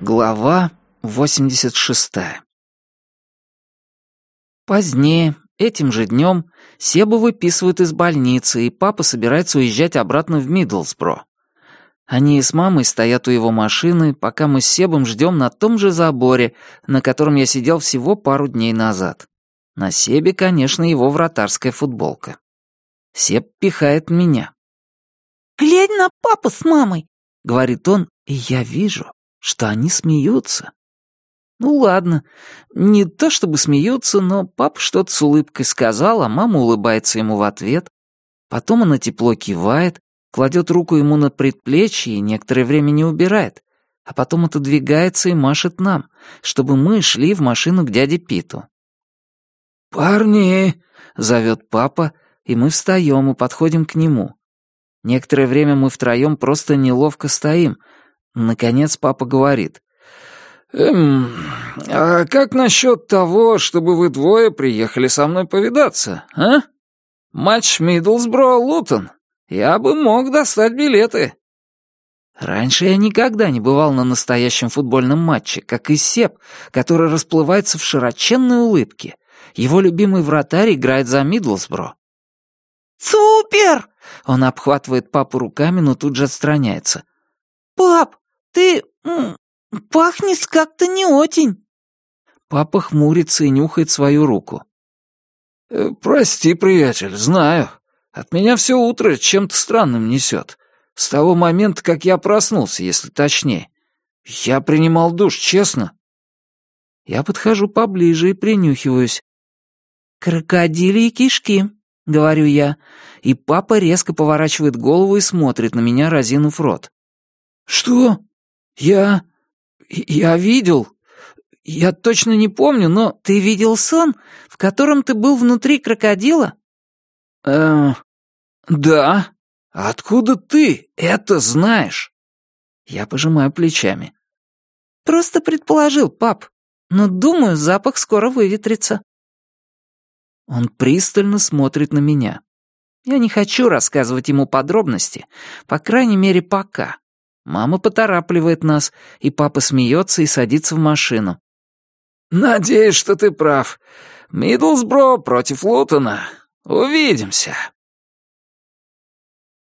Глава 86 Позднее, этим же днем, Себу выписывают из больницы, и папа собирается уезжать обратно в Миддлсбро. Они с мамой стоят у его машины, пока мы с Себом ждем на том же заборе, на котором я сидел всего пару дней назад. На Себе, конечно, его вратарская футболка. Себ пихает меня. «Глянь на папу с мамой!» — говорит он, и я вижу, что они смеются. Ну ладно, не то чтобы смеются, но папа что-то с улыбкой сказал, а мама улыбается ему в ответ. Потом она тепло кивает, кладет руку ему на предплечье и некоторое время не убирает, а потом отодвигается и машет нам, чтобы мы шли в машину к дяде Питу. «Парни!» — зовет папа, и мы встаем и подходим к нему. Некоторое время мы втроем просто неловко стоим, Наконец папа говорит. «Эм, а как насчет того, чтобы вы двое приехали со мной повидаться, а? Матч Миддлсбро-Лутон. Я бы мог достать билеты». Раньше я никогда не бывал на настоящем футбольном матче, как и Сеп, который расплывается в широченной улыбке. Его любимый вратарь играет за Миддлсбро. «Супер!» Он обхватывает папу руками, но тут же отстраняется. «Пап, ты пахнешь как-то не очень». Папа хмурится и нюхает свою руку. «Э, «Прости, приятель, знаю. От меня все утро чем-то странным несет. С того момента, как я проснулся, если точнее. Я принимал душ, честно». Я подхожу поближе и принюхиваюсь. «Крокодилии кишки», — говорю я, и папа резко поворачивает голову и смотрит на меня, разинув рот. «Что? Я... я видел. Я точно не помню, но...» «Ты видел сон, в котором ты был внутри крокодила?» «Эм... да. Откуда ты это знаешь?» Я пожимаю плечами. «Просто предположил, пап. Но, думаю, запах скоро выветрится». Он пристально смотрит на меня. Я не хочу рассказывать ему подробности, по крайней мере, пока. Мама поторапливает нас, и папа смеется и садится в машину. «Надеюсь, что ты прав. Миддлсбро против Лутона. Увидимся».